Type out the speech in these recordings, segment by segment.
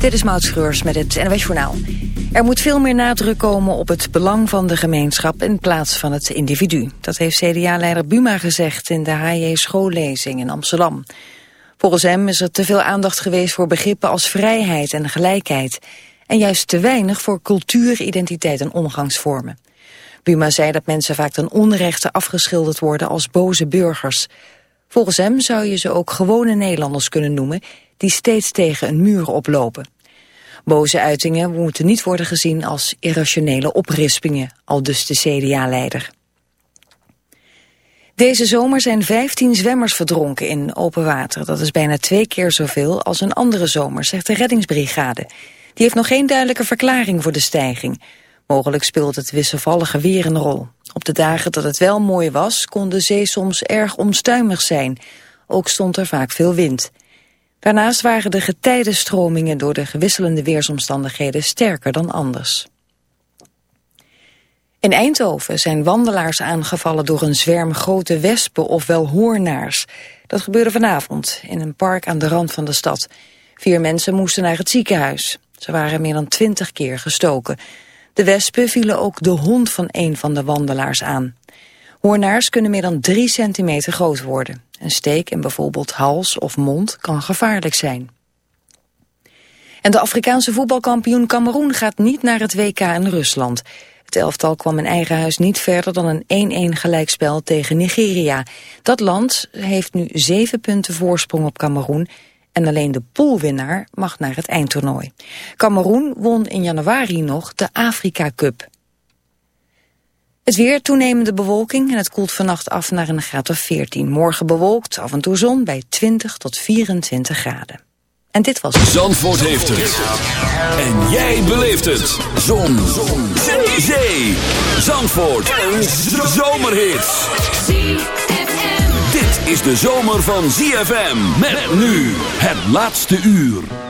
Dit is Maud Schreurs met het NWS Journaal. Er moet veel meer nadruk komen op het belang van de gemeenschap in plaats van het individu. Dat heeft CDA-leider Buma gezegd in de HJ schoollezing in Amsterdam. Volgens hem is er te veel aandacht geweest voor begrippen als vrijheid en gelijkheid. En juist te weinig voor cultuur, identiteit en omgangsvormen. Buma zei dat mensen vaak ten onrechte afgeschilderd worden als boze burgers. Volgens hem zou je ze ook gewone Nederlanders kunnen noemen die steeds tegen een muur oplopen. Boze uitingen moeten niet worden gezien als irrationele oprispingen, al dus de CDA-leider. Deze zomer zijn 15 zwemmers verdronken in open water. Dat is bijna twee keer zoveel als een andere zomer, zegt de reddingsbrigade. Die heeft nog geen duidelijke verklaring voor de stijging. Mogelijk speelt het wisselvallige weer een rol. Op de dagen dat het wel mooi was, kon de zee soms erg onstuimig zijn. Ook stond er vaak veel wind. Daarnaast waren de getijdenstromingen door de gewisselende weersomstandigheden sterker dan anders. In Eindhoven zijn wandelaars aangevallen door een zwerm grote wespen ofwel hoornaars. Dat gebeurde vanavond in een park aan de rand van de stad. Vier mensen moesten naar het ziekenhuis. Ze waren meer dan twintig keer gestoken. De wespen vielen ook de hond van een van de wandelaars aan. Hoornaars kunnen meer dan drie centimeter groot worden. Een steek in bijvoorbeeld hals of mond kan gevaarlijk zijn. En de Afrikaanse voetbalkampioen Cameroen gaat niet naar het WK in Rusland. Het elftal kwam in eigen huis niet verder dan een 1-1 gelijkspel tegen Nigeria. Dat land heeft nu zeven punten voorsprong op Cameroen... en alleen de poolwinnaar mag naar het eindtoernooi. Cameroen won in januari nog de Afrika Cup. Het weer, toenemende bewolking en het koelt vannacht af naar een graad of 14. Morgen bewolkt, af en toe zon bij 20 tot 24 graden. En dit was... Zandvoort heeft het. En jij beleeft het. Zon. zon. Zee. Zandvoort. Een zomerhit. Dit is de zomer van ZFM. Met nu het laatste uur.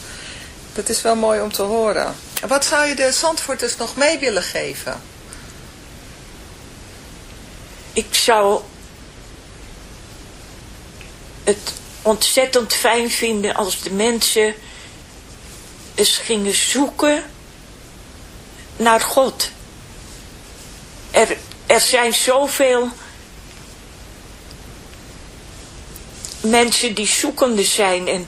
Dat is wel mooi om te horen. Wat zou je de Zandvoorters nog mee willen geven? Ik zou het ontzettend fijn vinden als de mensen eens gingen zoeken naar God. Er, er zijn zoveel mensen die zoekende zijn en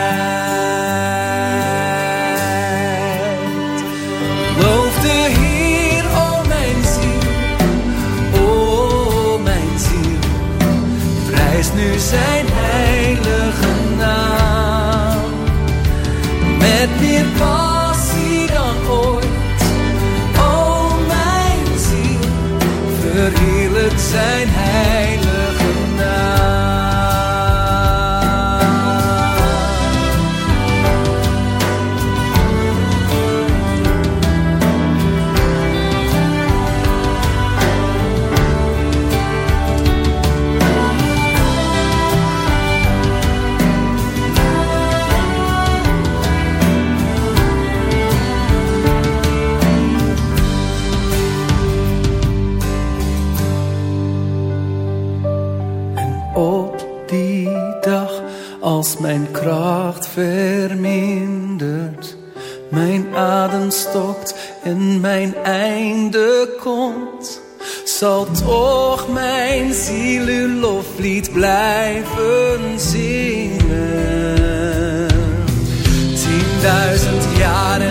Zal toch mijn ziel uw blijven zingen. Tienduizend jaren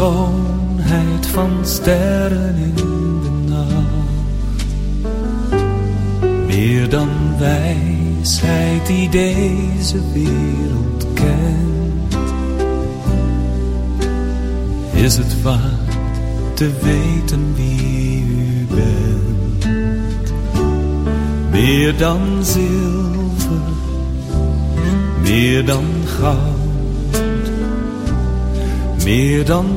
dan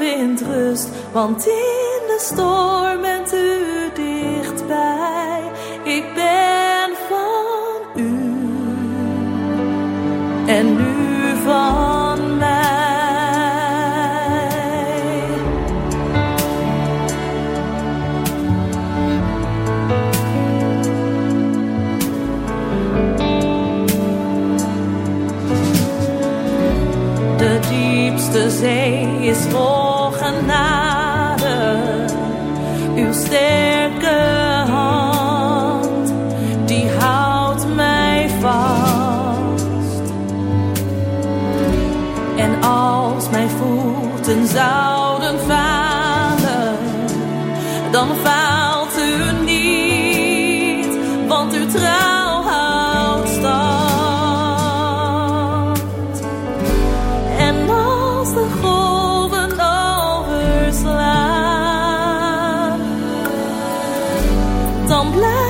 vindt rust, want in de storm bent u dichtbij. Ik ben van u en u van mij. De diepste zee is vol dan blijf